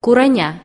Kuranya